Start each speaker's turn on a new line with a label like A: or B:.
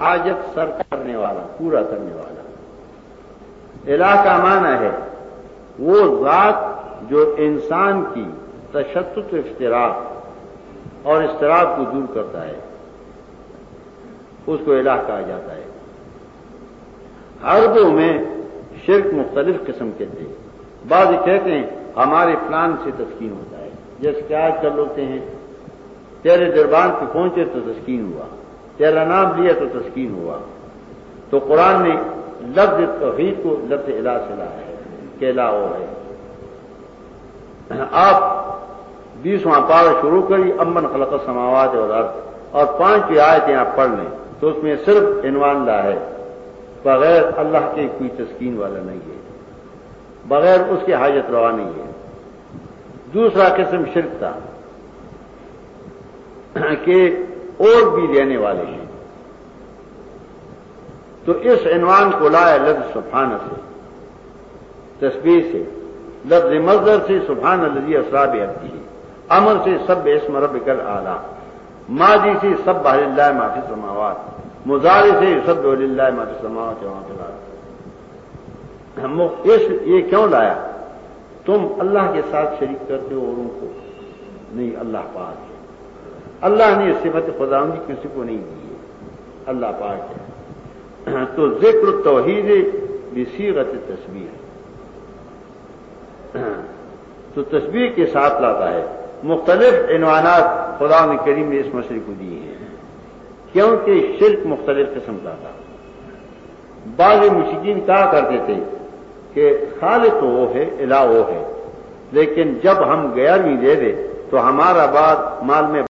A: حاجت سر کرنے والا، پورا کرنے والا۔ الہ کا معنی ہے، وہ ذات جو انسان کی تشدد اشتراک اور اشتراک کو دور کرتا ہے، اس کو الہ کہا جاتا ہے۔ عربوں میں شرک مختلف قسم کے تھے۔ بعض کہتے ہیں، ہمارے پلان سے تسکین ہوتا ہے۔ جیسے کہ آج کل ہوتے ہیں، تیرے دربان پہ پہنچے تو تسکین ہوا۔ تیرا نام لیا تو تسکین ہوا۔ تو قرآن نے لفظ توحید کو لفظ الا سے لایا ہے، کہ الا ہے۔ آپ بیسواں پارا شروع کری، امن خلق سماوات اور ارد اور پانچ آیتیں آپ پڑھ لیں، تو اس میں صرف عنوان لا ہے۔ بغیر اللہ کے کوئی تسکین والا نہیں ہے۔ بغیر اس کے حاجت روا نہیں ہے۔ دوسرا قسم شرک تھا، کہ اور بھی دینے والے ہیں۔ تو اس عنوان کو لائے لفظ سبحان سے تصویر سے، لفظ مزدر سے سبحان الزی اسراب عبدی ہے امر سے سب اسم رب کر آلہ ماضی سے سب بحر اللہ معافی سماوات مزار سے سب اللہ معافی سماوات وہاں اس یہ کیوں لایا؟ تم اللہ کے ساتھ شریک کرتے ہو اوروں کو، نہیں اللہ پاک۔ اللہ نے صفت خدا کسی کو نہیں دی ہے۔ اللہ پاک ہے۔ تو ذکر توحید بصیغت تصویر تو تصویر کے ساتھ لاتا ہے۔ مختلف عنوانات خدا نے کریم نے اس مسئلے کو دیے ہیں۔ کیونکہ شرک مختلف قسم کا تھا۔ بعض مشکین کہا کرتے تھے کہ خالق تو وہ ہے، الہ وہ ہے۔ لیکن جب ہم گیارہویں دے دے تو ہمارا بات مال میں